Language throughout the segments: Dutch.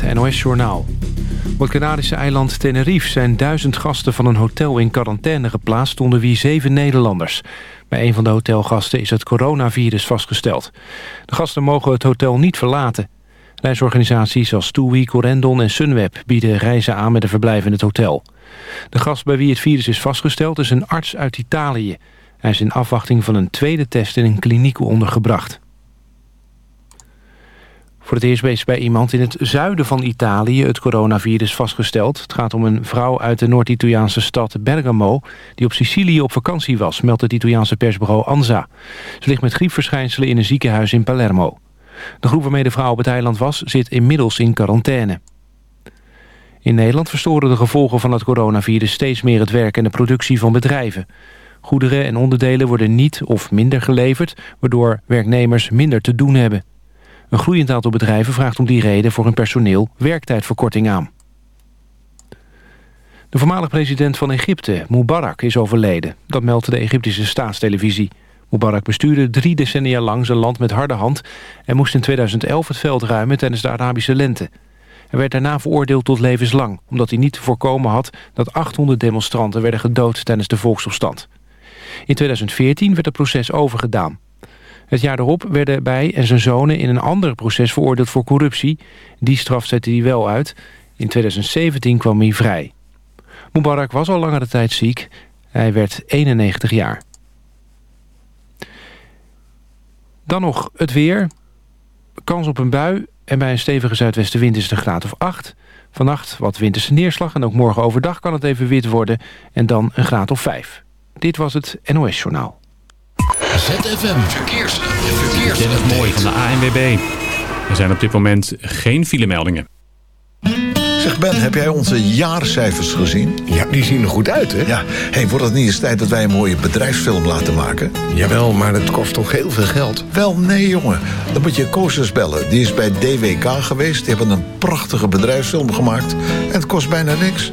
NOS-journaal. Op het Canarische eiland Tenerife zijn duizend gasten van een hotel in quarantaine geplaatst... onder wie zeven Nederlanders. Bij een van de hotelgasten is het coronavirus vastgesteld. De gasten mogen het hotel niet verlaten. Reisorganisaties als TUI, Corendon en Sunweb bieden reizen aan met een verblijf in het hotel. De gast bij wie het virus is vastgesteld is een arts uit Italië. Hij is in afwachting van een tweede test in een kliniek ondergebracht. Voor het eerst is bij iemand in het zuiden van Italië het coronavirus vastgesteld. Het gaat om een vrouw uit de Noord-Italiaanse stad Bergamo... die op Sicilië op vakantie was, meldt het Italiaanse persbureau ANSA. Ze ligt met griepverschijnselen in een ziekenhuis in Palermo. De groep waarmee de vrouw op het eiland was, zit inmiddels in quarantaine. In Nederland verstoren de gevolgen van het coronavirus steeds meer het werk en de productie van bedrijven. Goederen en onderdelen worden niet of minder geleverd, waardoor werknemers minder te doen hebben. Een groeiend aantal bedrijven vraagt om die reden voor hun personeel werktijdverkorting aan. De voormalig president van Egypte, Mubarak, is overleden. Dat meldt de Egyptische staatstelevisie. Mubarak bestuurde drie decennia lang zijn land met harde hand... en moest in 2011 het veld ruimen tijdens de Arabische lente. Hij werd daarna veroordeeld tot levenslang... omdat hij niet voorkomen had dat 800 demonstranten werden gedood tijdens de volksopstand. In 2014 werd het proces overgedaan. Het jaar erop werden bij en zijn zonen in een ander proces veroordeeld voor corruptie. Die straf zette hij wel uit. In 2017 kwam hij vrij. Mubarak was al langere tijd ziek. Hij werd 91 jaar. Dan nog het weer. Kans op een bui en bij een stevige zuidwestenwind is het een graad of 8. Vannacht wat winterse neerslag en ook morgen overdag kan het even wit worden... en dan een graad of 5. Dit was het NOS Journaal. ZFM Verkeers. Verkeers. Dit is mooi van de ANWB. Er zijn op dit moment geen filemeldingen. Zeg Ben, heb jij onze jaarcijfers gezien? Ja, die zien er goed uit, hè? Ja, hey, wordt het niet eens tijd dat wij een mooie bedrijfsfilm laten maken? Jawel, maar het kost toch heel veel geld? Wel, nee jongen. Dan moet je Koosjes bellen. Die is bij DWK geweest. Die hebben een prachtige bedrijfsfilm gemaakt. En het kost bijna niks.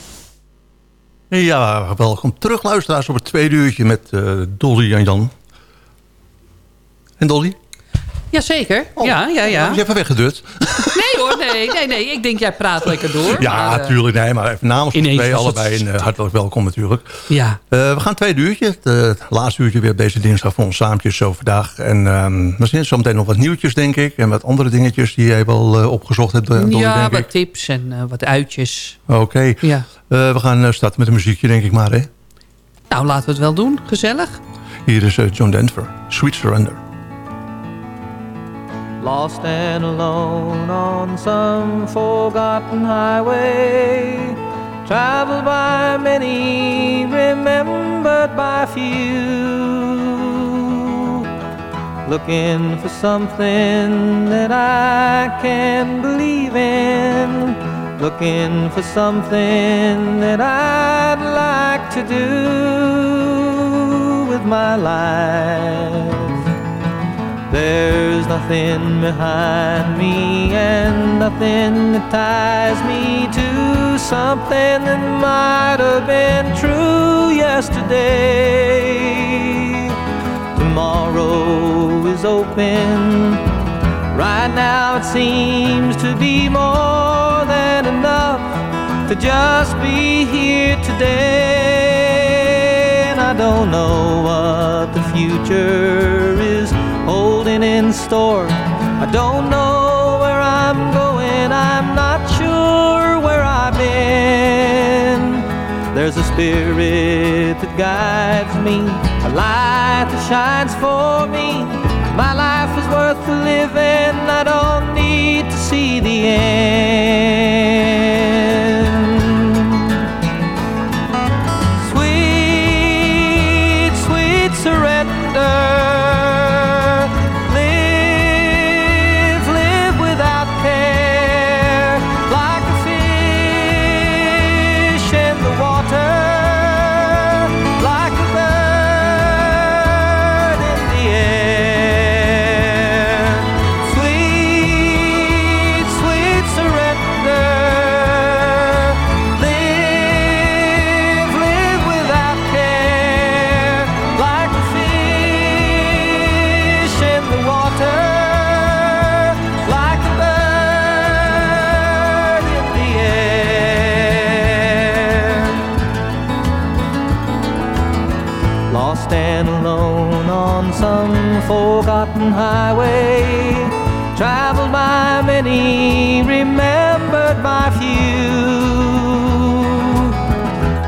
Ja, welkom terug luisteraars op het tweede uurtje met eh, Dolly en Jan. En Dolly? Jazeker, ja, ja, ja. Is je even weggedut? Nee hoor, nee, nee, nee. Ik denk jij praat lekker door. Ja, maar, eh, natuurlijk. Nee, maar even namens de ineens twee allebei een, eh, hartelijk welkom natuurlijk. Ja, Eh, we gaan twee uurtje. Het laatste uurtje weer op deze dinsdag voor ons saampjes zo vandaag. En ehm misschien zometeen nog wat nieuwtjes, denk ik. En wat andere dingetjes die jij wel opgezocht hebt, Dolly, ja denk wat ik. tips en wat uitjes. Oké. Ja. Eh, we gaan eh, starten met een muziekje, denk ik maar. Hè? Nou, laten we het wel doen. Gezellig. Hier is John Denver. Sweet Surrender. Lost and alone on some forgotten highway, traveled by many, remembered by few. Looking for something that I can believe in, looking for something that I'd like to do with my life. There's nothing behind me and nothing that ties me to something that might have been true yesterday. Tomorrow is open. Right now it seems to be more than enough to just be here today. And I don't know what the future is holding in store. I don't know where I'm going, I'm not sure where I've been. There's a spirit that guides me, a light that shines for me. My life is worth living, I don't need forgotten highway, traveled by many, remembered by few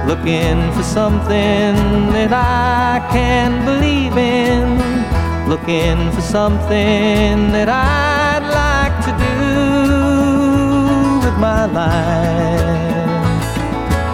looking for something that I can believe in, looking for something that I'd like to do with my life.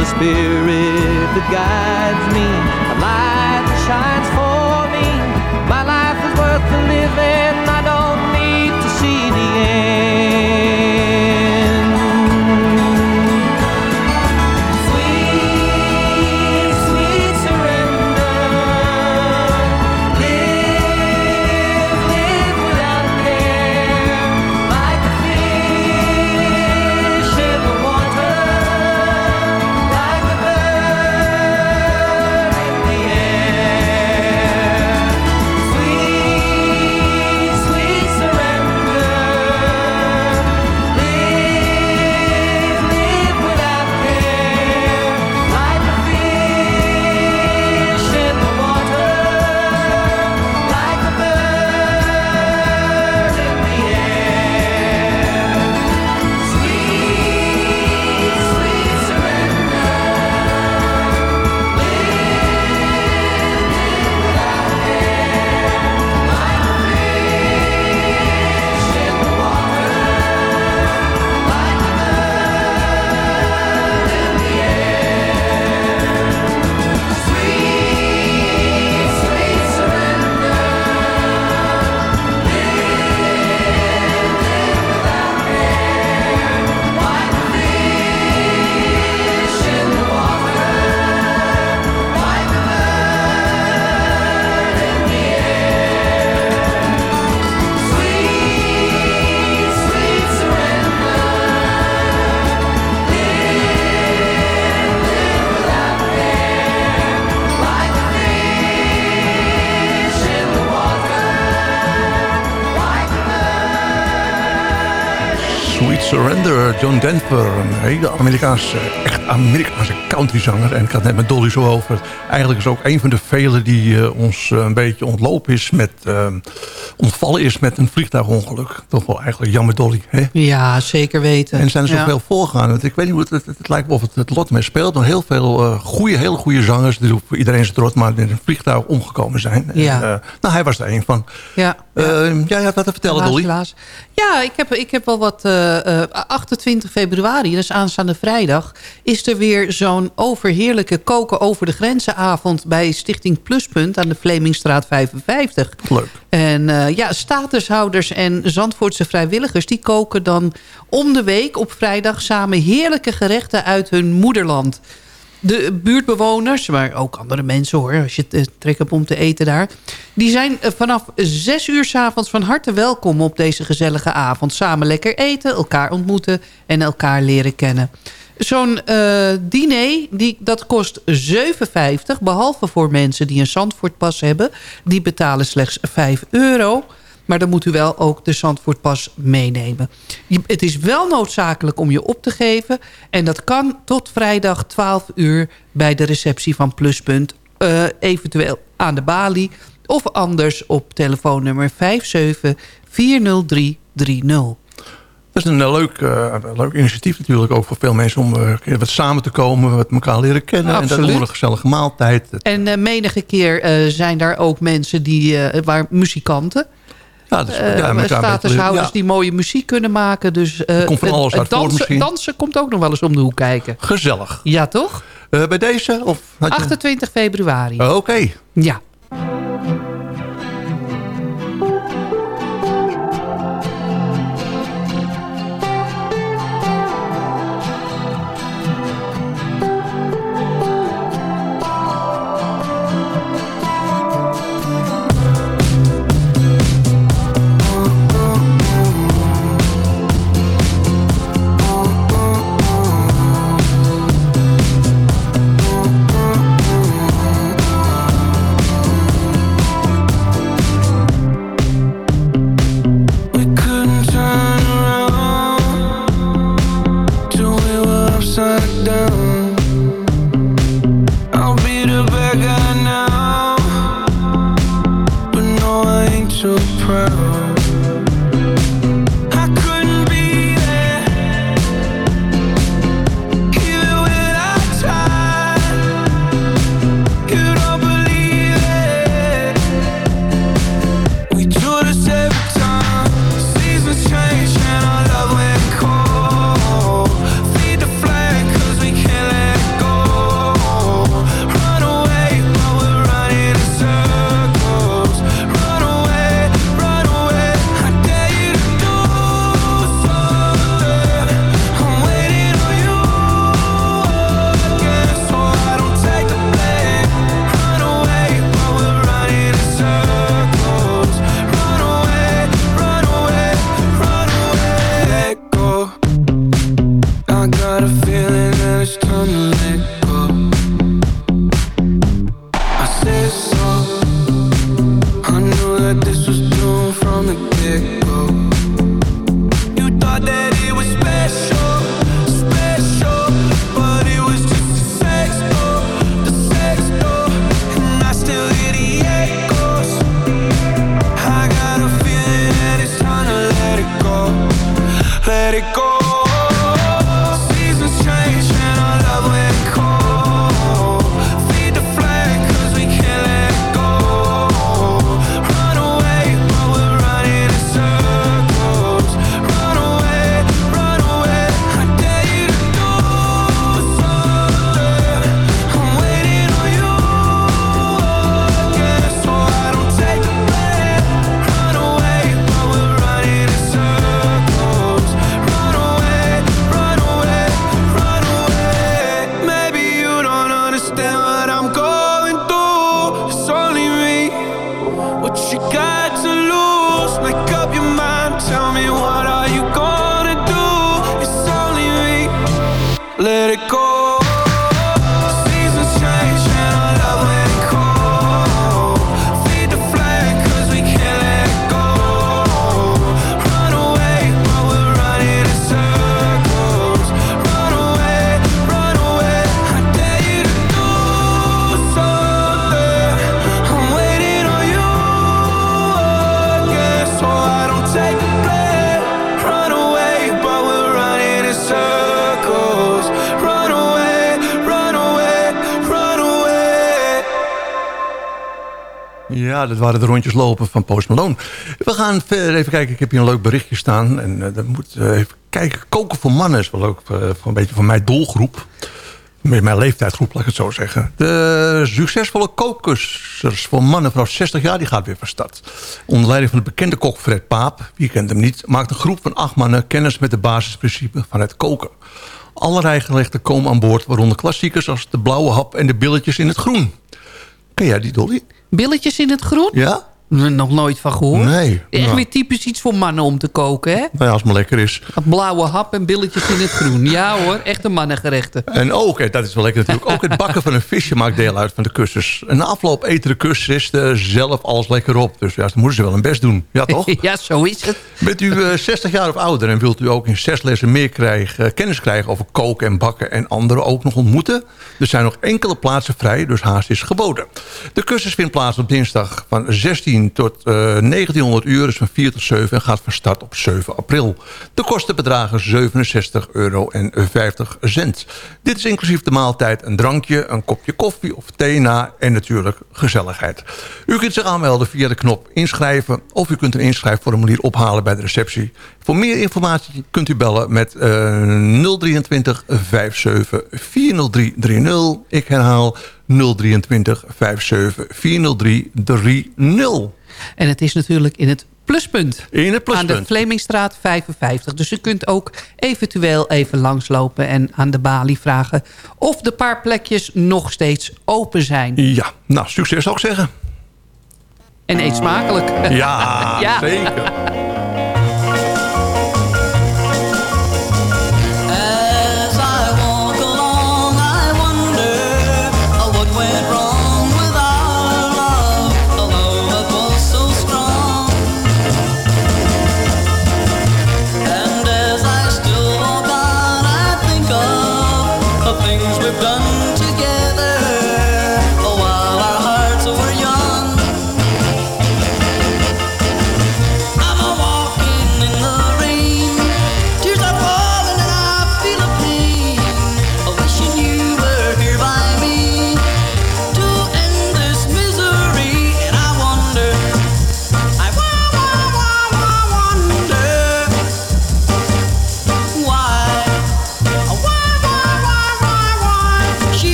A spirit that guides me, a light that shines for Surrender, John Denver. Een hele Amerikaanse, echt Amerikaanse countryzanger. En ik had het net met Dolly zo over. Eigenlijk is ook een van de velen die eh, ons eh, een beetje ontlopen is met... eh, ontvallen is met een vliegtuigongeluk. Toch wel eigenlijk jammer Dolly, hè? Ja, zeker weten. En er zijn er Ja. zoveel voorgegaan. Want ik weet niet hoe het, het, het lijkt wel of het, het lot mee speelt. Maar heel veel eh goede, hele goede zangers. Die iedereen zijn trots, maar in een vliegtuig omgekomen zijn. Ja. En, nou, hij was er een van. Ja. Ja, je had wat te vertellen, Helaas, Dolly. helaas. Ja, ik heb, ik heb wel wat eh, 28 februari, dat is aanstaande vrijdag... is er weer zo'n overheerlijke koken over de grenzenavond... bij Stichting Pluspunt aan de Vlemingstraat 55. Leuk. En eh, ja, statushouders en Zandvoortse vrijwilligers... die koken dan om de week op vrijdag samen heerlijke gerechten uit hun moederland. De buurtbewoners, maar ook andere mensen hoor... als je het trek hebt om te eten daar... die zijn eh, vanaf zes uur 's avonds van harte welkom op deze gezellige avond. Samen lekker eten, elkaar ontmoeten en elkaar leren kennen. Zo'n eh, diner, die, dat kost 7,50. Behalve voor mensen die een Zandvoortpas hebben. Die betalen slechts 5 euro. Maar dan moet u wel ook de Zandvoortpas meenemen. Je- het is wel noodzakelijk om je op te geven. En dat kan tot vrijdag 12 uur bij de receptie van Pluspunt. eh, eventueel aan de balie. Of anders op telefoonnummer 57-40330. Dat is een eh, leuk, eh, leuk initiatief natuurlijk ook voor veel mensen... om keer wat samen te komen, wat elkaar leren kennen. En onder een gezellige maaltijd. En menige keer zijn daar ook mensen die, waar muzikanten... Ja, dus, ja, statushouders. Ja. die mooie muziek kunnen maken. Dus, eh, komt van alles uit dansen, dansen komt ook nog wel eens om de hoek kijken. Gezellig. Ja, toch? Eh, bij deze? Of had je- 28 februari. Oh, Oké. Ja. Ja, dat waren de rondjes lopen van Post Malone. We gaan verder even kijken. Ik heb hier een leuk berichtje staan. En eh, dat moet eh, even Kijk, koken voor mannen is wel ook voor een beetje van mijn doelgroep. Met mijn leeftijdsgroep, laat ik het zo zeggen. De succesvolle kookkussers voor mannen vanaf 60 jaar... die gaat weer van start. Onder leiding van de bekende kok Fred Paap... wie kent hem niet... maakt een groep van acht mannen kennis met de basisprincipes van het koken. Alle rijgerechten komen aan boord... waaronder klassiekers als de blauwe hap en de billetjes in het groen. Ken jij die, Dolly? Billetjes in het groen? Ja? Nog nooit van gehoord. Nee. Echt Nou. weer typisch iets voor mannen om te koken, hè? Nou ja, als het maar lekker is. Blauwe hap en billetjes in het groen. Ja hoor, echte mannengerechten. En ook, dat is wel lekker natuurlijk, ook het bakken van een visje maakt deel uit van de kussens. En na afloop eten de kussisten zelf alles lekker op. Dus ja, dan moeten ze wel hun best doen. Ja, toch? ja, zo is het. Bent u eh, 60 jaar of ouder en wilt u ook in zes lessen meer krijgen, eh, kennis krijgen over koken en bakken en anderen ook nog ontmoeten? Er zijn nog enkele plaatsen vrij, dus haast is geboden. De cursus vindt plaats op dinsdag van 16 tot eh 1900 uur, dus van 4 tot 7 en gaat van start op 7 april. De kosten bedragen 67 euro en 50 cent. Dit is inclusief de maaltijd, een drankje, een kopje koffie of thee na en natuurlijk gezelligheid. U kunt zich aanmelden via de knop inschrijven of u kunt een inschrijfformulier ophalen bij de receptie. Voor meer informatie kunt u bellen met eh 023 57 40330. Ik herhaal 023 57 40330. En het is natuurlijk in het pluspunt. In het Aan de pluspunt. Vlemingstraat 55. Dus u kunt ook eventueel even langslopen en aan de balie vragen... of de paar plekjes nog steeds open zijn. Ja, nou, succes zou ik zeggen. En eet smakelijk. Ja, Ja. zeker.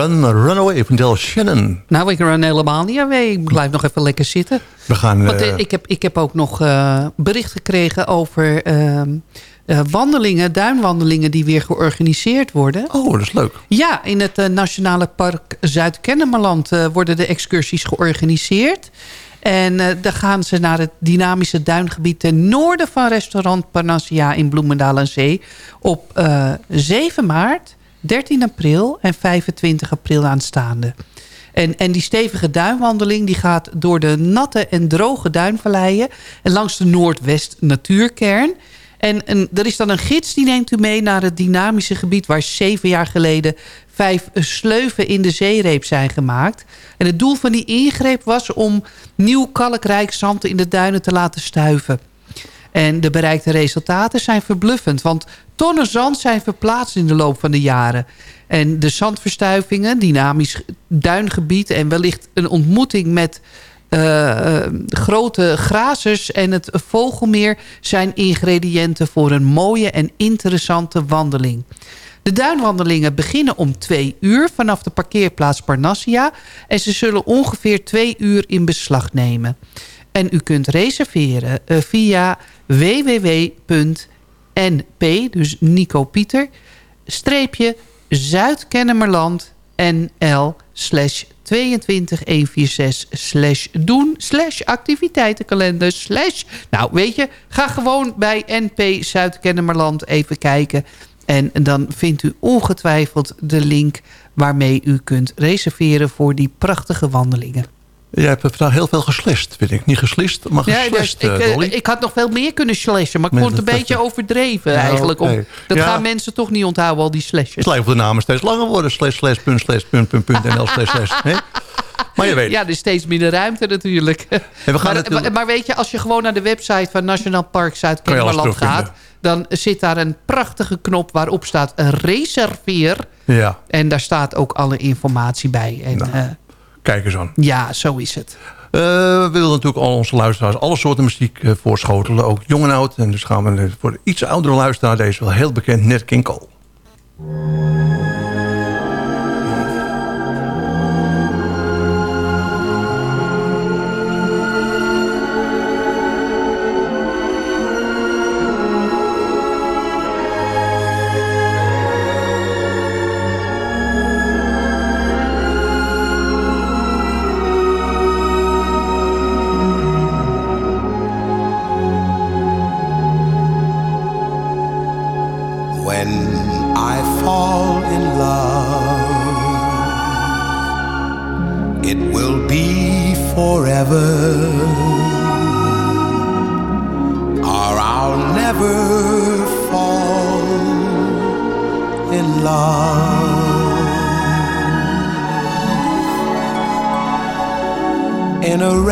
Run, run away van Del Shannon. Nou, ik run helemaal niet away. Ik blijf nog even lekker zitten. We gaan... Want eh, eh, ik, heb, ik heb ook nog eh, bericht gekregen over ehm, eh, wandelingen, duinwandelingen die weer georganiseerd worden. Oh, dat is leuk. Ja, in het Nationale Park Zuid-Kennemerland worden de excursies georganiseerd. En eh dan gaan ze naar het dynamische duingebied ten noorden van restaurant Panacea in Bloemendaal aan Zee. Op eh 7 maart, 13 april en 25 april aanstaande. En, en die stevige duinwandeling die gaat door de natte en droge duinvalleien... en langs de Noordwest Natuurkern. En, en er is dan een gids die neemt u mee naar het dynamische gebied... waar zeven jaar geleden vijf sleuven in de zeereep zijn gemaakt. En het doel van die ingreep was om nieuw kalkrijk zand in de duinen te laten stuiven. En de bereikte resultaten zijn verbluffend. Want tonnen zand zijn verplaatst in de loop van de jaren. En de zandverstuivingen, dynamisch duingebied... en wellicht een ontmoeting met eh, eh, grote grazers en het vogelmeer... zijn ingrediënten voor een mooie en interessante wandeling. De duinwandelingen beginnen om twee uur vanaf de parkeerplaats Parnassia... en ze zullen ongeveer twee uur in beslag nemen. En u kunt reserveren uh, via www.np, dus Nico Pieter, streepje Zuidkennemerland NL slash 22146 slash doen slash activiteitenkalender slash... Nou, weet je, ga gewoon bij NP Zuidkennemerland even kijken... En dan vindt u ongetwijfeld de link waarmee u kunt reserveren voor die prachtige wandelingen. Jij hebt vandaag heel veel geslist, vind ik. Niet geslist, maar geslist, ja, ik, uh, ik, had nog veel meer kunnen slashen, maar ik vond het een beetje overdreven ja, eigenlijk. dat ja. gaan mensen toch niet onthouden, al die slashes. Het lijkt of de namen steeds langer worden. Slash, slash, punt, slash, punt, punt, punt, nl, slash, slash. Maar je weet. Ja, er is steeds minder ruimte natuurlijk. we gaan maar, natuurlijk... maar weet je, als je gewoon naar de website van Nationaal Park Zuid-Kennemerland gaat... dan zit daar een prachtige knop waarop staat reserveer. Ja. En daar staat ook alle informatie bij. En, nou, uh, kijk eens aan. Ja, zo is het. Uh, we willen natuurlijk al onze luisteraars alle soorten muziek uh, voorschotelen. Ook jong en oud. En dus gaan we voor de iets oudere luisteraar... deze wel heel bekend, King Cole.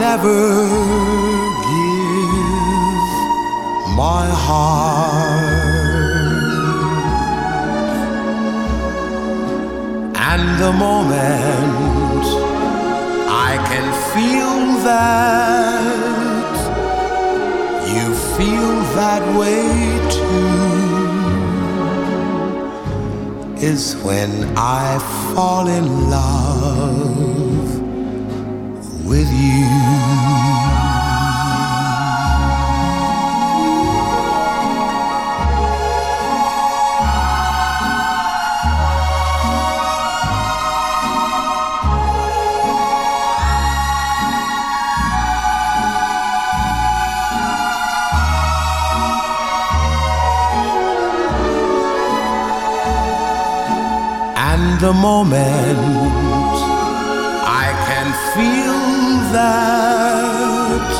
never give my heart. And the moment I can feel that you feel that way too is when I fall in love with you. The moment. I can feel that.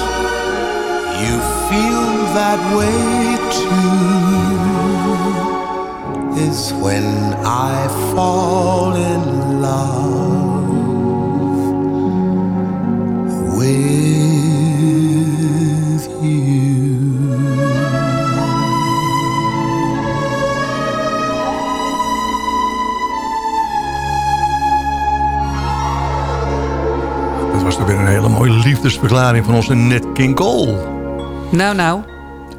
You feel that way too. Is when I fall in love with liefdesverklaring van onze Net King Cole. Nou, nou.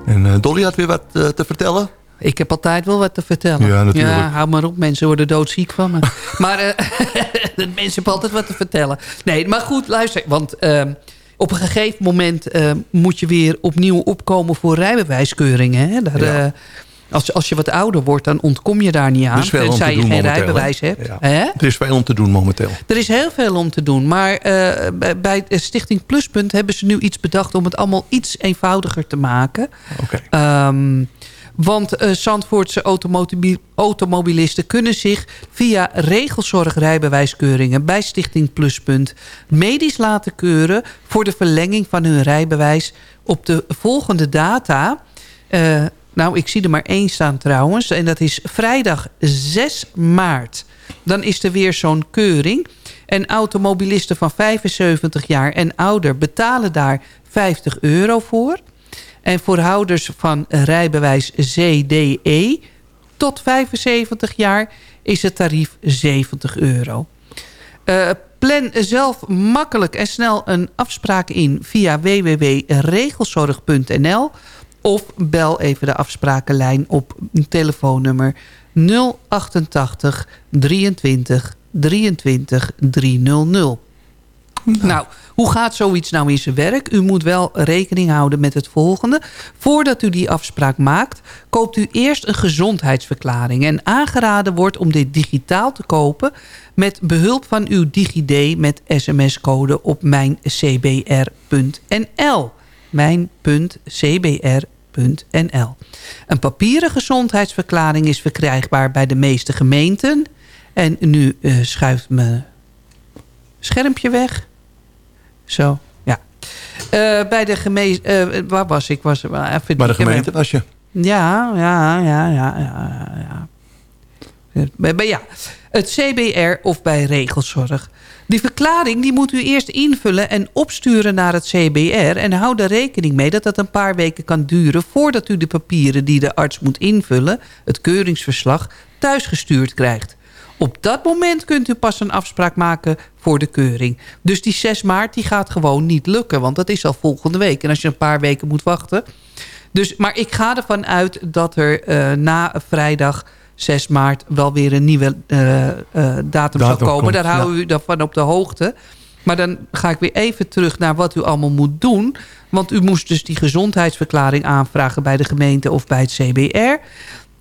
En uh, Dolly had weer wat uh, te vertellen. Ik heb altijd wel wat te vertellen. Ja, natuurlijk. Ja, hou maar op. Mensen worden doodziek van me. maar uh, mensen hebben altijd wat te vertellen. Nee, maar goed, luister. Want op een gegeven moment moet je weer opnieuw opkomen voor rijbewijskeuringen. Hè? Daar, ja. Als, als je wat ouder wordt, dan ontkom je daar niet aan. Tenzij je geen rijbewijs hebt. Ja. Er is veel om te doen momenteel. Er is heel veel om te doen. Maar eh, bij- Stichting Pluspunt hebben ze nu iets bedacht... om het allemaal iets eenvoudiger te maken. Ehm, want eh Zandvoortse automobilisten kunnen zich via regelzorgrijbewijskeuringen bij Stichting Pluspunt medisch laten keuren voor de verlenging van hun rijbewijs op de volgende data. Eh, nou, ik zie er maar één staan trouwens. En dat is vrijdag 6 maart. Dan is er weer zo'n keuring. En automobilisten van 75 jaar en ouder betalen daar 50 euro voor. En voor houders van rijbewijs CDE tot 75 jaar is het tarief 70 euro. Eh, plan zelf makkelijk en snel een afspraak in via www.regelzorg.nl of bel even de afsprakenlijn op telefoonnummer 088 23 23 300. Nou, hoe gaat zoiets nou in zijn werk? U moet wel rekening houden met het volgende. Voordat u die afspraak maakt, koopt u eerst een gezondheidsverklaring. En aangeraden wordt om dit digitaal te kopen... met behulp van uw DigiD met sms-code op mijncbr.nl. Mijn.cbr.nl. Een papieren gezondheidsverklaring is verkrijgbaar bij de meeste gemeenten. En nu eh, schuift mijn schermpje weg. Zo, ja. Eh, bij de gemeente... waar was ik? Was, even Bij de gemeente was je. Ja, ja, ja, ja, ja. ja. Bij, bij- ja. Het CBR of bij regelzorg. Die verklaring die moet u eerst invullen en opsturen naar het CBR. En houd er rekening mee dat dat een paar weken kan duren... voordat u de papieren die de arts moet invullen... het keuringsverslag, thuisgestuurd krijgt. Op dat moment kunt u pas een afspraak maken voor de keuring. Dus die 6 maart die gaat gewoon niet lukken. Want dat is al volgende week. En als je een paar weken moet wachten... Dus, maar ik ga ervan uit dat er eh, na vrijdag 6 maart... wel weer een nieuwe eh, eh, datum, zal komen. komt, Daar houden we u dan van op de hoogte. Maar dan ga ik weer even terug naar wat u allemaal moet doen. Want u moest dus die gezondheidsverklaring aanvragen... bij de gemeente of bij het CBR...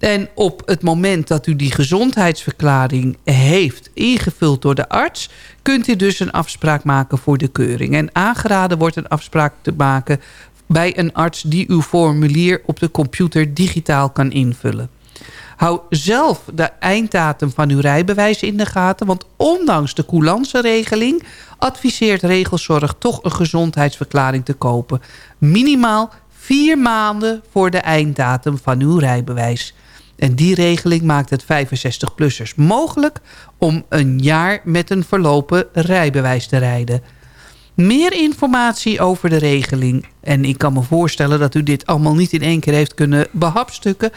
En op het moment dat u die gezondheidsverklaring heeft ingevuld door de arts... kunt u dus een afspraak maken voor de keuring. En aangeraden wordt een afspraak te maken bij een arts... die uw formulier op de computer digitaal kan invullen. Hou zelf de einddatum van uw rijbewijs in de gaten... want ondanks de coulance-regeling... adviseert Regelzorg toch een gezondheidsverklaring te kopen. Minimaal vier maanden voor de einddatum van uw rijbewijs. En die regeling maakt het 65-plussers mogelijk... om een jaar met een verlopen rijbewijs te rijden. Meer informatie over de regeling. En ik kan me voorstellen dat u dit allemaal niet in één keer heeft kunnen behapstukken.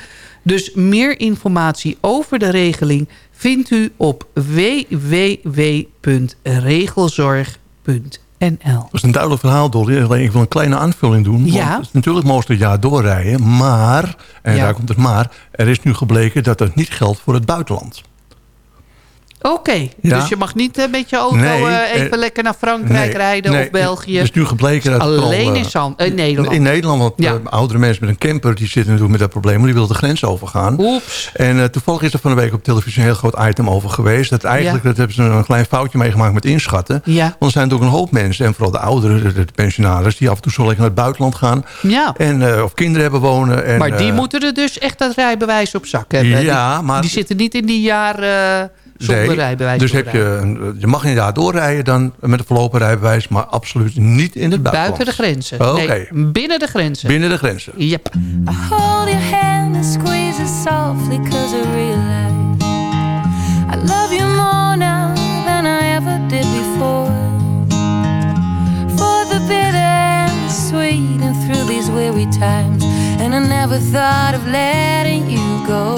Dus meer informatie over de regeling vindt u op www.regelzorg.nl. Dat is een duidelijk verhaal, Dolly. Alleen ik wil een kleine aanvulling doen. Ja. Want het is natuurlijk moest het jaar doorrijden. Maar, en Ja. daar komt het maar... er is nu gebleken dat dat niet geldt voor het buitenland. Oké, Ja. dus je mag niet eh, met je auto Nee, eh, even eh, lekker naar Frankrijk nee, rijden nee, of België. Het is nu gebleken dat... Alleen al, eh, in, Nederland. In Nederland, want Ja. eh, oudere mensen met een camper... die zitten natuurlijk met dat probleem, maar die willen de grens overgaan. Oeps. En eh, toevallig is er van de week op televisie een heel groot item over geweest. Dat eigenlijk, Ja. dat hebben ze een klein foutje meegemaakt met inschatten. Ja. Want er zijn natuurlijk een hoop mensen, en vooral de ouderen, de, pensionaris... die af en toe zo lekker naar het buitenland gaan. Ja. En, eh, of kinderen hebben wonen. En, maar die eh, moeten er dus echt dat rijbewijs op zak hebben. Ja, die, maar- die zitten niet in die jaar eh, zonder nee, rijbewijs. Dus heb je, een- je mag inderdaad doorrijden dan met een verlopen rijbewijs... maar absoluut niet in het buitenland. Buiten de grenzen. Oké, Nee, binnen de grenzen. binnen de grenzen. Yep. Hold your hand and squeeze it softly cause I realize I love you more now than I ever did before For the bitter and the sweet and through these weary times And I never thought of letting you go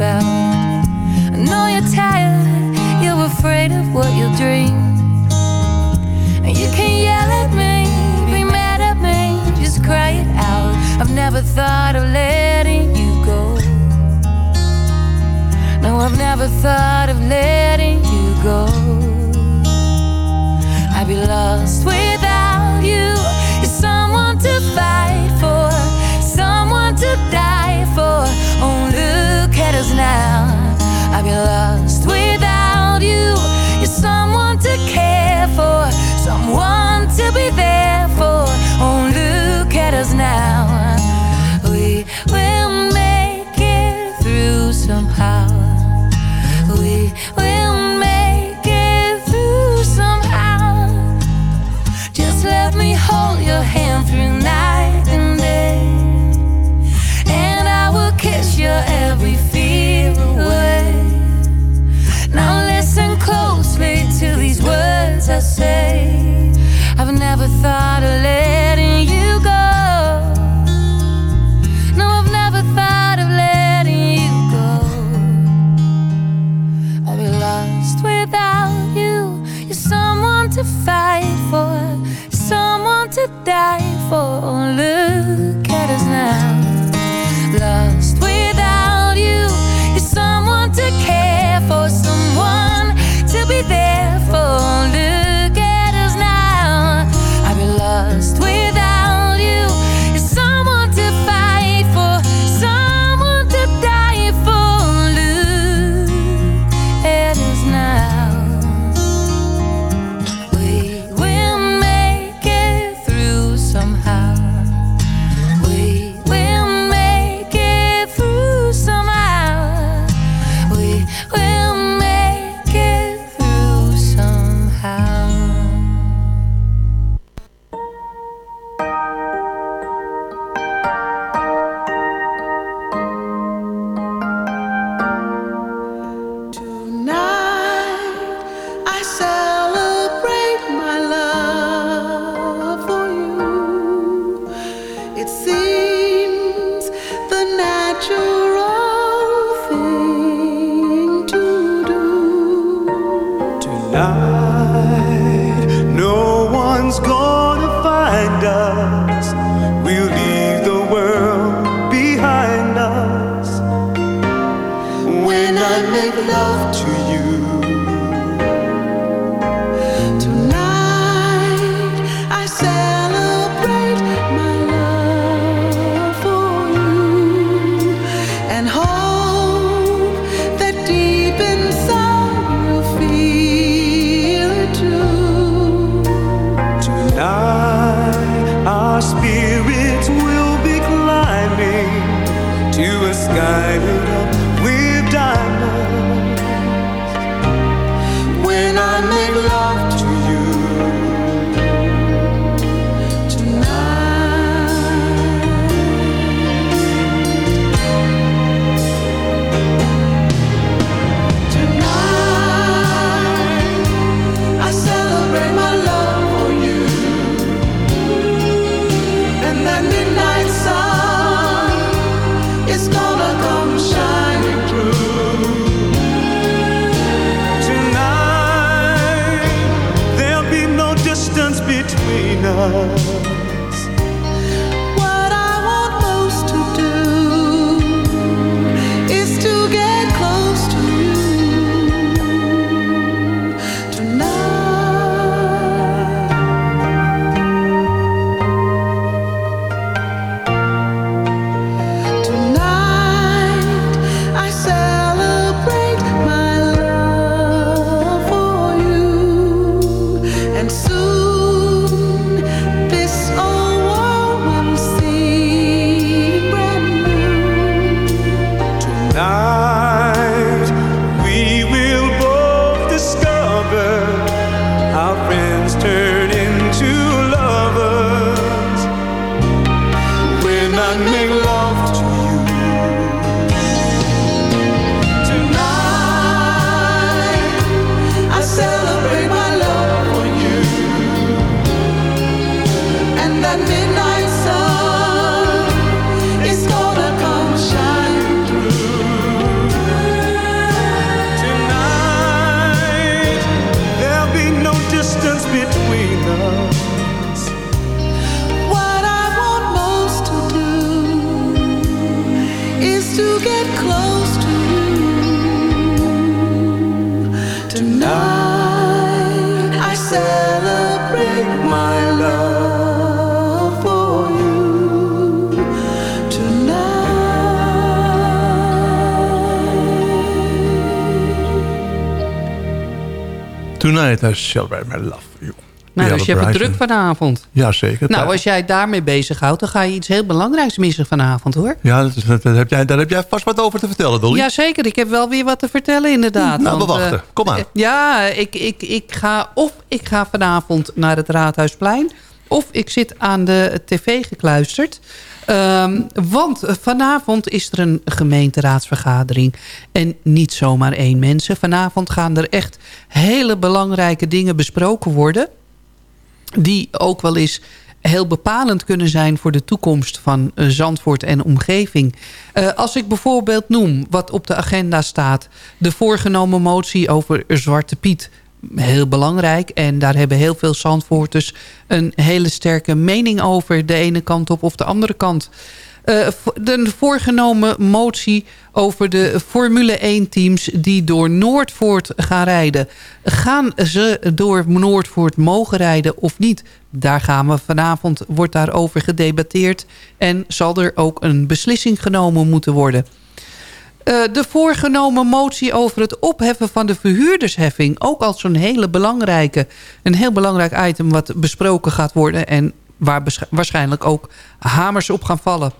about. I know you're tired, you're afraid of what you'll dream. And you can yell at me, be mad at me, just cry it out. I've never thought of letting you go. No, I've never thought of letting you go. I'd be lost. now. I'd be lost without you. You're someone to care for, someone to be there for. Oh, look at us now. We will make it through somehow. We will. between us. I celebrate my love you. Nou, Ja, dus je hebt het druk vanavond. Jazeker. Nou, als jij daarmee bezighoudt, dan ga je iets heel belangrijks missen vanavond, hoor. Ja, dat is, dat, dat heb jij, daar heb jij vast wat over te vertellen, Dolly. Jazeker, ik heb wel weer wat te vertellen inderdaad. Nou, we want, wachten. eh, Kom maar. Ja, ik, ik, ik ga of ik ga vanavond naar het Raadhuisplein... of ik zit aan de tv gekluisterd. Ehm, want vanavond is er een gemeenteraadsvergadering. En niet zomaar één mensen. Vanavond gaan er echt hele belangrijke dingen besproken worden... die ook wel eens heel bepalend kunnen zijn voor de toekomst van eh, Zandvoort en omgeving. Eh, als ik bijvoorbeeld noem wat op de agenda staat... de voorgenomen motie over Zwarte Piet... Heel belangrijk en daar hebben heel veel Zandvoorters een hele sterke mening over. De ene kant op of de andere kant. Eh, de voorgenomen motie over de Formule 1 teams die door Noordvoort gaan rijden. Gaan ze door Noordvoort mogen rijden of niet? Daar gaan we vanavond, wordt daarover gedebatteerd. En zal er ook een beslissing genomen moeten worden. Uh, de voorgenomen motie over het opheffen van de verhuurdersheffing. Ook als zo'n hele belangrijke, een heel belangrijk item wat besproken gaat worden. En waar waarschijnlijk ook hamers op gaan vallen.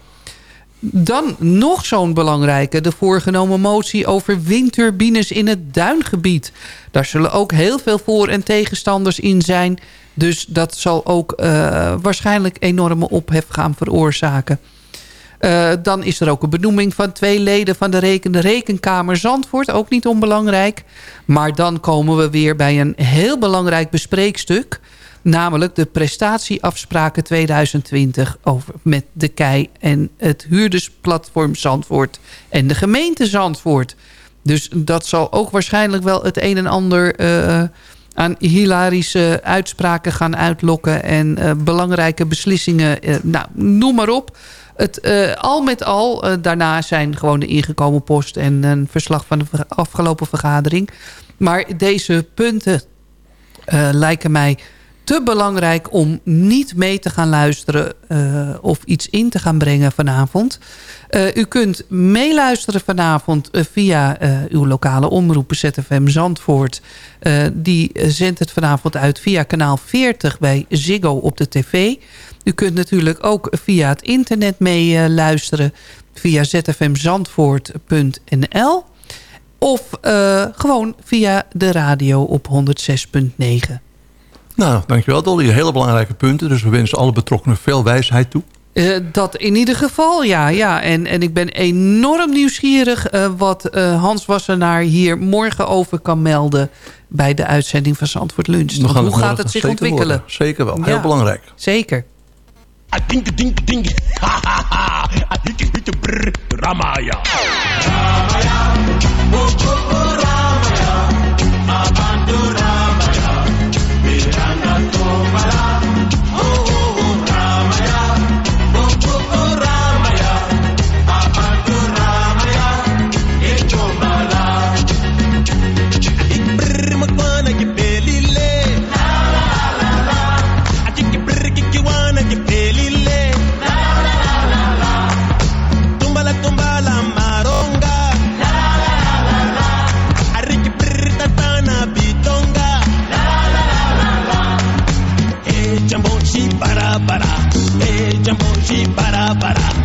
Dan nog zo'n belangrijke, de voorgenomen motie over windturbines in het duingebied. Daar zullen ook heel veel voor- en tegenstanders in zijn. Dus dat zal ook uh, waarschijnlijk enorme ophef gaan veroorzaken. Uh, dan is er ook een benoeming van twee leden van de reken, Rekenkamer Zandvoort. Ook niet onbelangrijk. Maar dan komen we weer bij een heel belangrijk bespreekstuk. Namelijk de prestatieafspraken 2020 over, met de KEI en het huurdersplatform Zandvoort en de gemeente Zandvoort. Dus dat zal ook waarschijnlijk wel het een en ander uh, aan hilarische uitspraken gaan uitlokken. En uh, belangrijke beslissingen, nou, noem maar op. Het, uh, al met al, daarna zijn gewoon de ingekomen post... en een verslag van de afgelopen vergadering. Maar deze punten lijken mij te belangrijk... om niet mee te gaan luisteren of iets in te gaan brengen vanavond. u kunt meeluisteren vanavond via uw lokale omroep ZFM Zandvoort. die zendt het vanavond uit via kanaal 40 bij Ziggo op de tv... U kunt natuurlijk ook via het internet mee uh, luisteren. Via zfmzandvoort.nl. Of gewoon via de radio op 106.9. Nou, dankjewel Dolly. Hele belangrijke punten. Dus we wensen alle betrokkenen veel wijsheid toe. Uh, dat in ieder geval, ja. ja. En, en ik ben enorm nieuwsgierig uh, wat uh, Hans Wassenaar hier morgen over kan melden... bij de uitzending van Zandvoort Lunch. Hoe gaat het zich ontwikkelen? Worden. Zeker wel, heel ja, belangrijk. Zeker. I think dink dink ha para, para.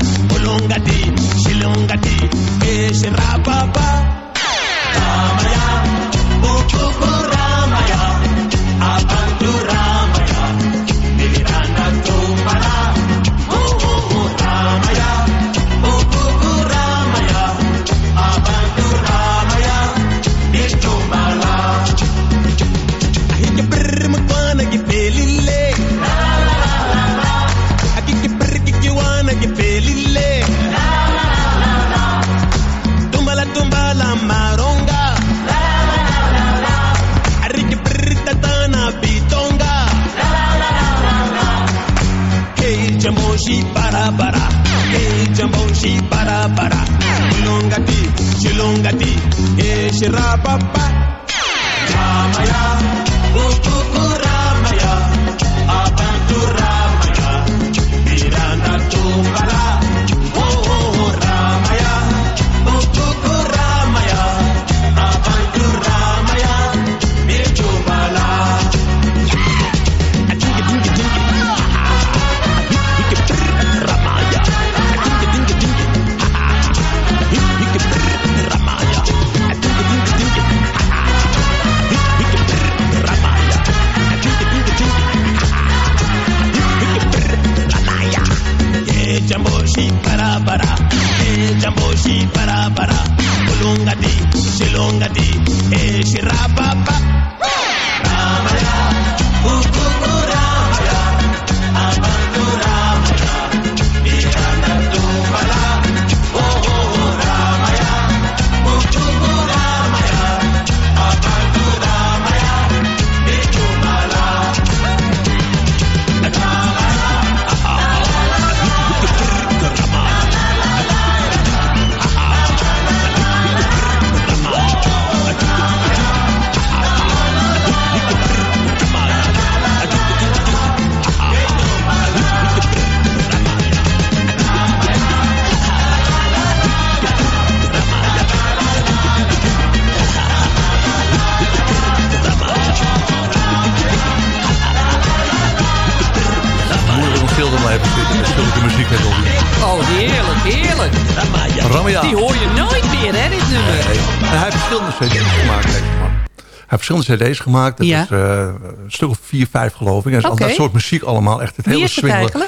Verschillende cd's gemaakt. Dat Ja. is eh, een stuk of vier, vijf geloof ik. En Oké. dat soort muziek allemaal. Echt het Wie hele swingelen.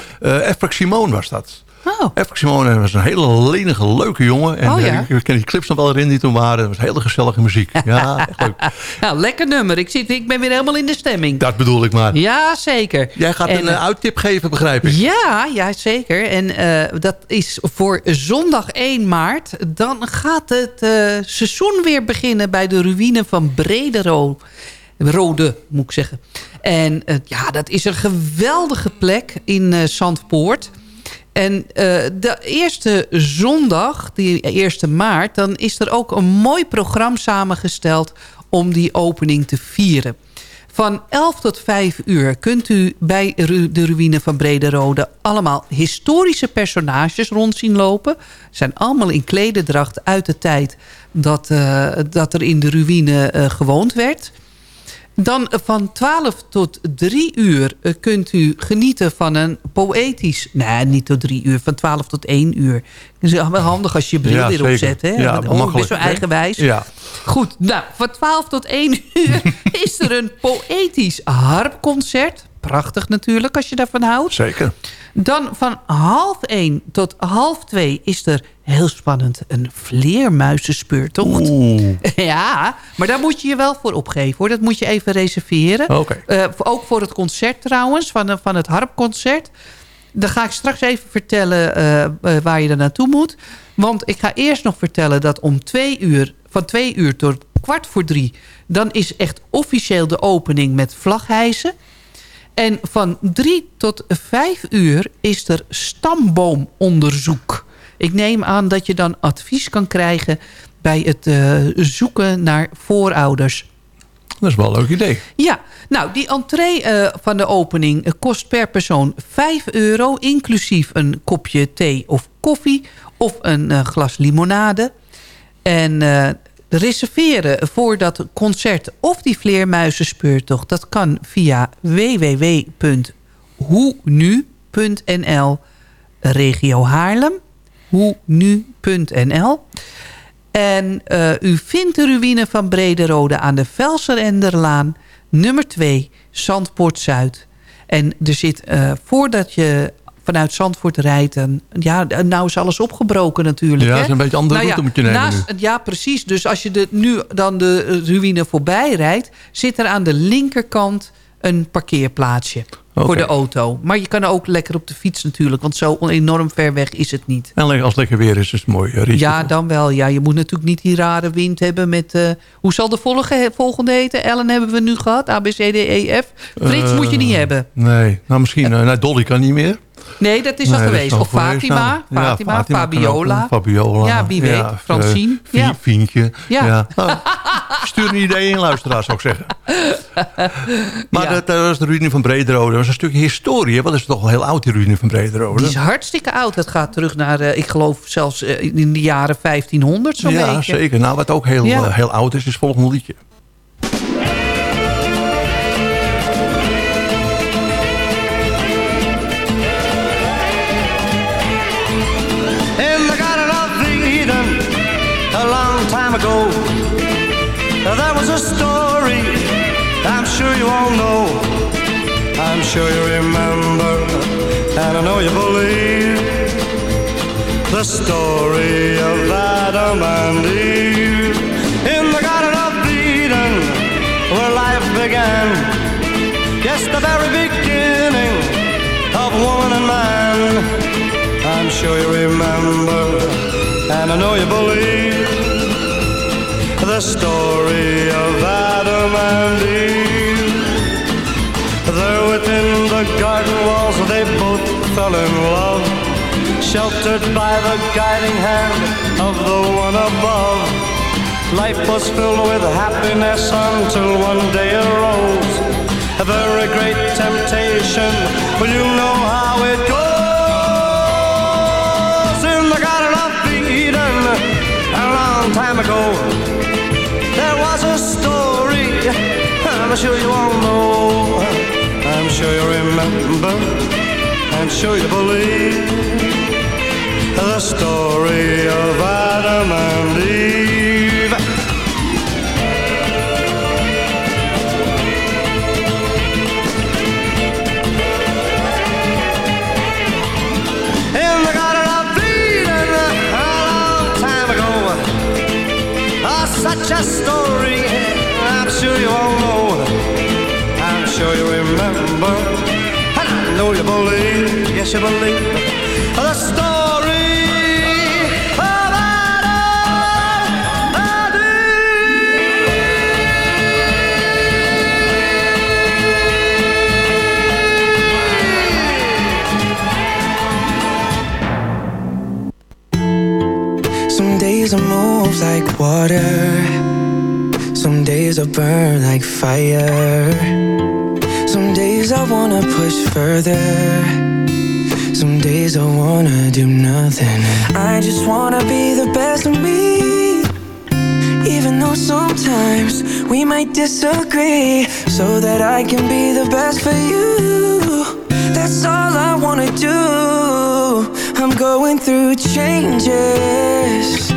Simone was dat. Oh. Efrak Simone was een hele lenige, leuke jongen. En Oh, ja. eh, ik ken die clips nog wel erin die toen waren. Het was hele gezellige muziek. Ja, echt leuk. Nou, lekker nummer. Ik, zit, ik ben weer helemaal in de stemming. Dat bedoel ik maar. Ja, zeker. Jij gaat En, een eh, uittip geven, begrijp ik. Ja, ja, zeker. En dat is voor zondag 1 maart. Dan gaat het seizoen weer beginnen bij de ruïne van Bredero. Rode, moet ik zeggen. En ja, dat is een geweldige plek in eh, Zandpoort. En eh, de eerste zondag, die 1 maart... dan is er ook een mooi programma samengesteld... om die opening te vieren. Van 11 tot 5 uur kunt u bij de ruïne van Brederode... allemaal historische personages rond zien lopen. zijn allemaal in klederdracht uit de tijd... dat, eh, dat er in de ruïne eh, gewoond werd... Dan van 12 tot 3 uur eh, kunt u genieten van een poëtisch... Nee, niet tot 3 uur, van 12 tot 1 uur. Het is wel handig als je je bril Ja, weer opzet. Hè? Ja, Want, oh, zo hè? eigenwijs. Ja. Goed, nou, van 12 tot 1 uur is er een poëtisch harpconcert. Prachtig natuurlijk, als je daarvan houdt. Zeker. Dan van half 1 tot half 2 is er heel spannend een vleermuizenspeurtocht. Ja, maar daar moet je je wel voor opgeven hoor. Dat moet je even reserveren. Oké. Eh, ook voor het concert trouwens, van, van het harpconcert. Dan ga ik straks even vertellen eh, eh, waar je er naartoe moet. Want ik ga eerst nog vertellen dat om twee uur, van twee uur tot kwart voor drie... dan is echt officieel de opening met vlaghijzen. En van drie tot vijf uur is er stamboomonderzoek. Ik neem aan dat je dan advies kan krijgen... bij het eh, zoeken naar voorouders. Dat is wel een leuk idee. Ja, nou, die entree eh, van de opening eh, kost per persoon 5 euro... inclusief een kopje thee of koffie of een glas limonade. En reserveren voor dat concert of die vleermuizenspeurtocht... dat kan via www.hoenu.nl regio Haarlem. hoenu.nl en eh, u vindt de ruïne van Brederode aan de Velserenderlaan, nummer 2, Zandpoort Zuid. En er zit, eh, voordat je vanuit Zandvoort rijdt... En, ja, nou is alles opgebroken natuurlijk. Ja, hè? is een beetje andere Nou route moet je nemen naast- Ja, precies. Dus als je de, nu dan de eh, ruïne voorbij rijdt... zit er aan de linkerkant een parkeerplaatsje voor de auto. Maar je kan ook lekker op de fiets natuurlijk... want zo enorm ver weg is het niet. En als het lekker weer is, is het mooi. eh, ritje. Ja, dan wel. Ja, je moet natuurlijk niet die rare wind hebben met... eh, hoe zal de volgende, volgende heten? Ellen hebben we nu gehad. A, B, C, D, E, F. Frits Eh, moet je niet hebben. Nee, nou misschien. eh, nou, Dolly kan niet meer. Nee, dat is al Nee, geweest. Of. Fatima. Ja, Fatima, ook, Fabiola. Fabiola. Ja, wie weet. Ja, Francine. eh, Ja. Fientje. Ja. Ja. Stuur een idee in, luisteraar, zou ik zeggen. Maar Ja. dat, dat was de ruïne van Brederode. Dat was een stukje historie. Want dat is toch al heel oud, die ruïne van Brederode. Die is hartstikke oud. Dat gaat terug naar, eh, ik geloof zelfs eh, in de jaren 1500 zo'n ja, beetje. zeker. Nou, wat ook heel, Ja. eh, heel oud is, is het volgende liedje. In story I'm sure you all know. I'm sure you remember, and I know you believe. the story of Adam and Eve in the Garden of Eden, where life began. Yes, the very beginning of woman and man. I'm sure you remember, and I know you believe the story of Adam and Eve. There within the garden walls, they both fell in love, sheltered by the guiding hand of the one above. Life was filled with happiness until one day arose a very great temptation. Well, you know how it goes in the Garden of Eden a long time ago. Story, I'm sure you all know. I'm sure you remember, I'm sure you believe the story know you believe, yes you believe, the story of Adam and Some days I move like water. Some days I burn like fire. Days I wanna push further. Some days I wanna do nothing. I just wanna be the best of me. Even though sometimes we might disagree. So that I can be the best for you. That's all I wanna do. I'm going through changes.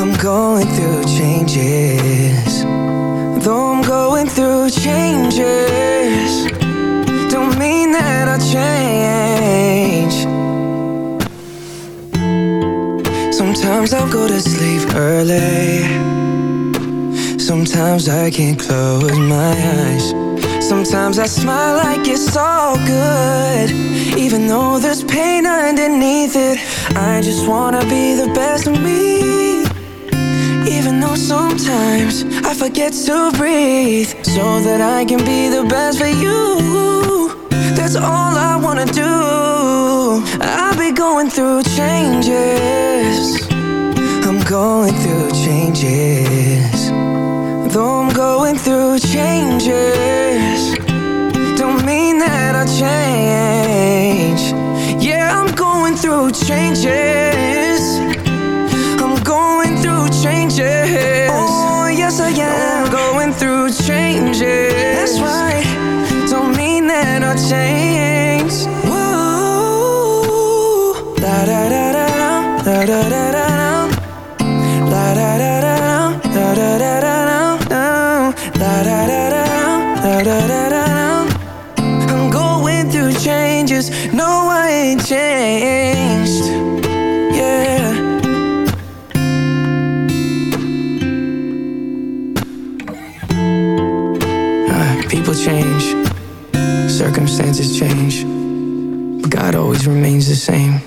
I'm going through changes. Though I'm going through changes, I'll change. Sometimes I'll go to sleep early. Sometimes I can't close my eyes. Sometimes I smile like it's all good. Even though there's pain underneath it, I just wanna be the best of me. Even though sometimes I forget to breathe, so that I can be the best for you. That's all I wanna do. I'll be going through changes. I'm going through changes. Though I'm going through changes, don't mean that I'll change. Yeah, I'm going through changes. I'm going through changes. Oh, yes, I am. going through changes. Always remains the same.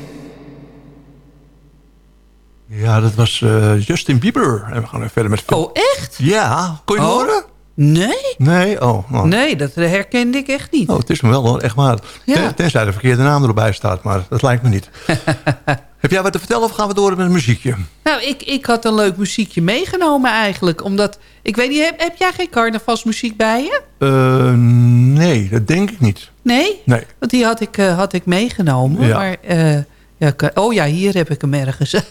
Ja, dat was eh, Justin Bieber. En we gaan even verder met... Oh, echt? Ja, kon je Oh. horen? Nee? Nee? Oh, oh. Nee, dat herkende ik echt niet. Oh, het is me wel hoor, echt waar. Ja. Ten- Tenzij de verkeerde naam erbij staat, maar dat lijkt me niet. Heb jij wat te vertellen of gaan we door met een muziekje? Nou, ik, ik had een leuk muziekje meegenomen eigenlijk. Omdat, ik weet niet, heb, heb jij geen carnavalsmuziek bij je? Eh, nee, dat denk ik niet. Nee? Nee. Want die had ik, eh, had ik meegenomen. Ja. Maar, eh, ja, oh ja, hier heb ik hem ergens.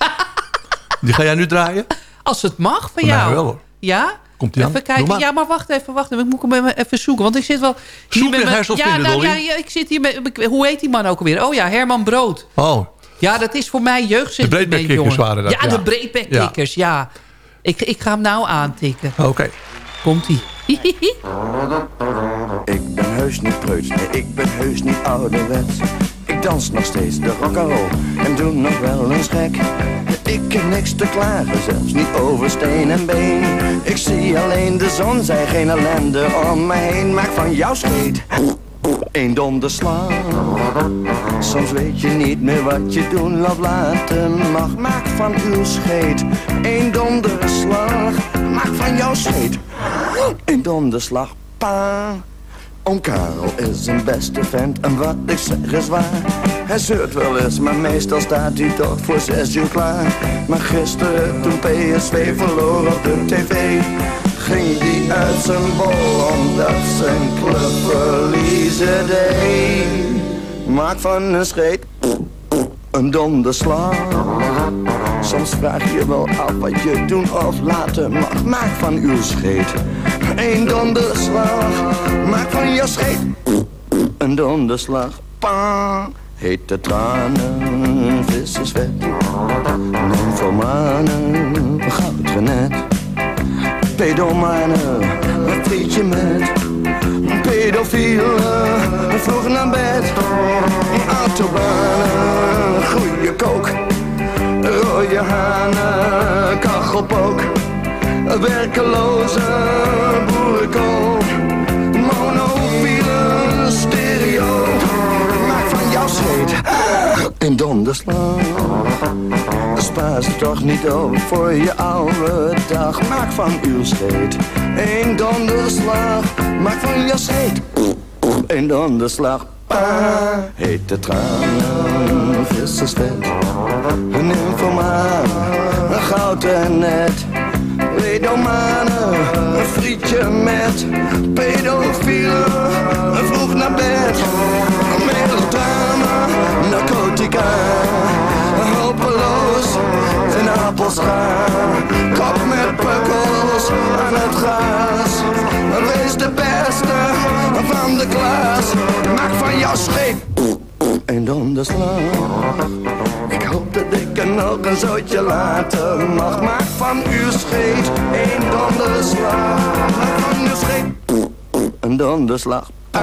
Die ga jij nu draaien? Als het mag van mij jou. wel, hoor. Ja? Komt ie aan? Even kijken. maar. Ja, maar wacht even, wacht even. Ik moet hem even zoeken. Want ik zit wel... hier Zoek met en mijn- ja, nou, ja, ik zit hier met... Hoe heet die man ook alweer? Oh ja, Herman Brood. Oh, Ja, dat is voor mij jeugdsentiment, De waren dat, Ja, ja. de breedbekkikkers, ja. Ik, ik ga hem nou aantikken. oké. Komt-ie. Ik ben heus niet preuts, nee, ik ben heus niet ouderwets. Ik dans nog steeds de rock'n'roll en doe nog wel eens gek. Ik heb niks te klagen, zelfs niet over steen en been. Ik zie alleen de zon, zij geen ellende om me heen. Maak van jouw scheet een donderslag. Soms weet je niet meer wat je doen of laten mag. Maak van uw scheet een donderslag. Maak van jouw scheet een donderslag. Pa. Oom Karel is een beste vent en wat ik zeg is waar. Hij zeurt wel eens, maar meestal staat hij toch voor zes uur klaar. Maar gisteren toen PSV verloor op de tv ging die uit zijn bol omdat zijn club verliezen deed. Maak van een scheet een donderslag. Soms vraag je wel af wat je doen of laten mag. Maak van uw scheet een donderslag. Maak van je scheet een donderslag. Pa, hete tranen, vissersvet. Nymphomanen, goudgenet pedomanen, een frietje met pedofielen, vroeg naar bed, autobanen, goede kook, rode hanen, kachelpook, werkeloze boerenkool, monofielen, stereo, maak van jouw scheet een donderslag. Spaar ze toch niet op voor je oude dag. Maak van uw scheet een donderslag. Maak van je scheet een donderslag. Pa, hete tranen, vissersvet. Een nymphomaan, een goud en net. Pedomanen, een frietje met pedofielen, vroeg naar bed. Melodrama, narcotica, hopeloos, een appelschaar. Kop met pukkels aan het gras. Wees de beste van de klas. Maak van jouw scheep een donderslag. Ik hoop dat ik er nog een zootje laten mag. Maak van uw scheet een donderslag. Maak van uw een donderslag. Ah.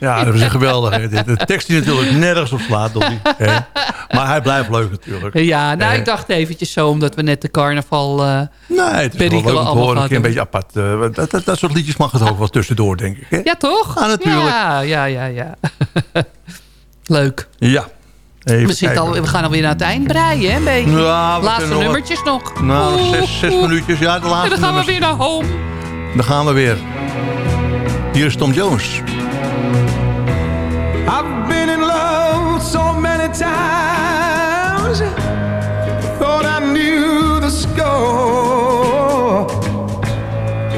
Ja, dat is geweldig. hè. De, tekst die natuurlijk nergens op slaat. Dolly, hè. Maar hij blijft leuk natuurlijk. Ja, nou, Eh, ik dacht eventjes zo, omdat we net de carnaval eh Nee, het is wel leuk om te horen. Een een beetje apart. eh, dat, dat, dat soort liedjes mag het ook wel tussendoor, denk ik. Hè? Ja, toch? Ja, natuurlijk. Ja, ja, ja, ja. Leuk. Ja. We, al, we gaan alweer naar het eind breien, hè, een beetje. Ja, Laatste nog nummertjes nog. Nou, Oeh, zes, zes oeh. minuutjes. Ja, de En laatste dan gaan we weer naar home. Dan gaan we weer. Hier is Tom Jones. Been in love so many times. Thought I knew the score.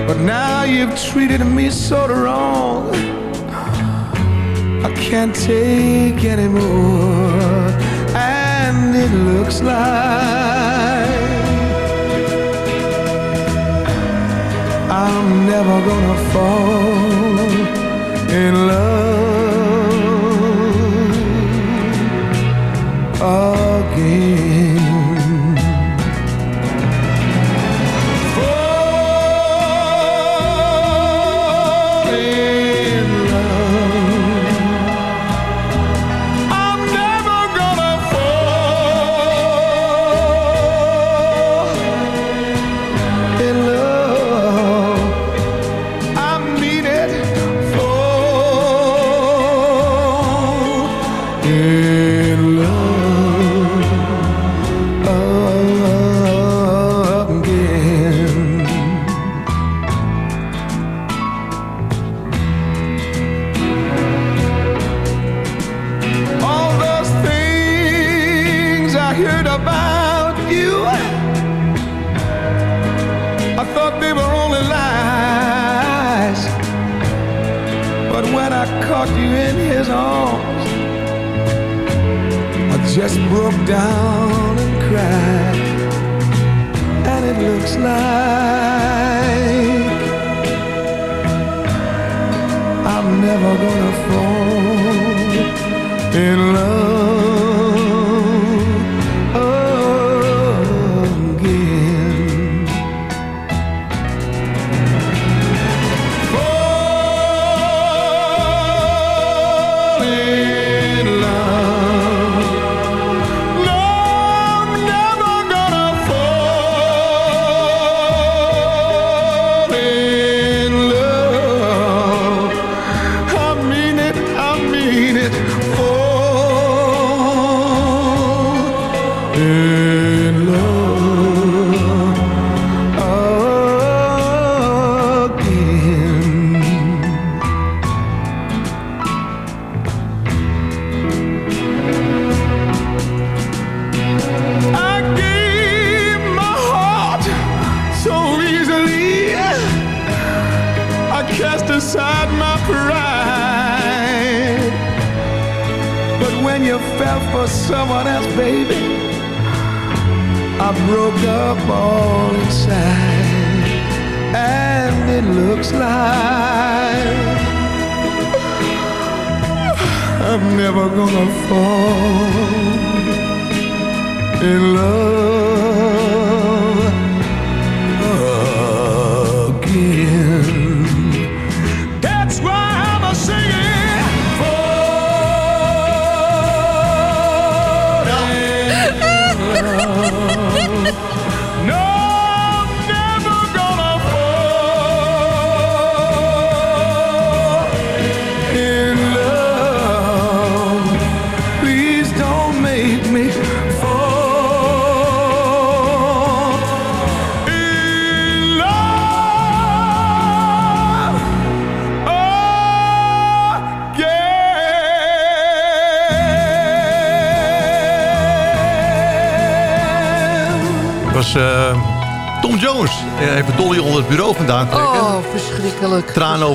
But now you've treated me so wrong. I can't take anymore. And it looks like I'm never gonna fall in love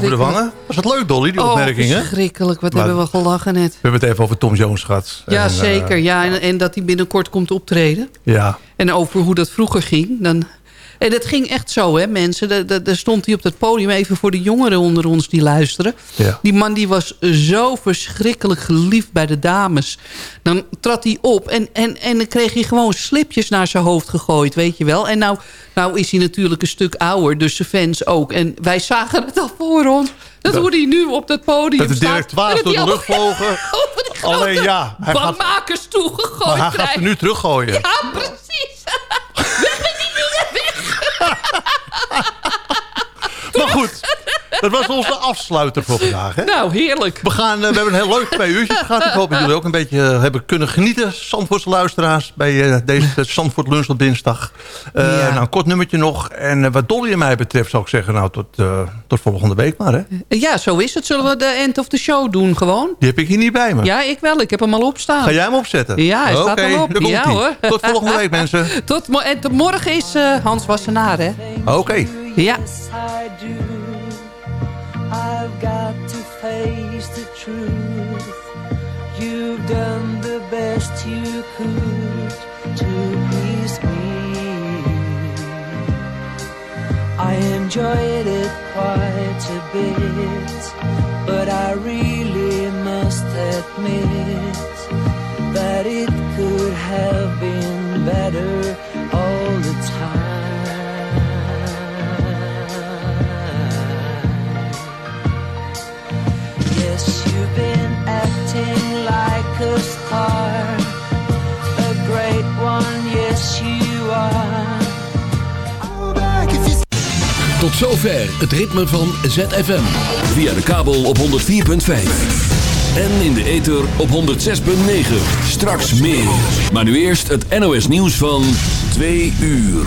over de wangen. Was het leuk, Dolly, die Oh, opmerkingen? verschrikkelijk. Wat Maar- hebben we gelachen net. We hebben het even over Tom Jones gehad. Ja, En, eh, zeker. Ja, en, en dat hij binnenkort komt optreden. ja. En over hoe dat vroeger ging. Dan... En het ging echt zo, hè, mensen. Da- da- Daar stond hij op dat podium, even voor de jongeren onder ons die luisteren. Ja. Die man die was zo verschrikkelijk geliefd bij de dames. Dan trad hij op en, en, en dan kreeg hij gewoon slipjes naar zijn hoofd gegooid, weet je wel. En nou, nou is hij natuurlijk een stuk ouder, dus zijn fans ook. En wij zagen het al voor ons. Dat, Dat- hoe hij nu op dat podium Dat de dat door de lucht vlogen. Alleen ja, hij gaat- toegegooid Maar hij gaat ze nu teruggooien. Ja, precies. Weg met die dingen, weg. Maar goed, dat was onze afsluiter voor vandaag. Hè? Nou, heerlijk. We, gaan, eh, we hebben een heel leuk twee uurtjes gehad. Ik hoop dat jullie ook een beetje eh, hebben kunnen genieten. Zandvoortse luisteraars bij eh, deze Zandvoort Lunch op dinsdag. Eh, Ja. Nou, een kort nummertje nog. En wat Dolly en mij betreft zou ik zeggen, nou, tot, eh, tot volgende week maar. Hè? Ja, zo is het. Zullen we de end of the show doen gewoon? Die heb ik hier niet bij me. Ja, ik wel. Ik heb hem al opstaan. Ga jij hem opzetten? Ja, hij staat al op. Ja, hoor. Tot volgende week, mensen. Tot, mo- en tot morgen is eh, Hans Wassenaar, hè? Oké. Ja. I've got to face the truth. You've done the best you could to please me. I enjoyed it quite a bit, but I really must admit that it could have been better acting like a star, a great one, yes, you are. Tot zover het ritme van ZFM. Via de kabel op 104.5. En in de ether op 106.9. Straks meer. Maar nu eerst het NOS nieuws van 2 uur.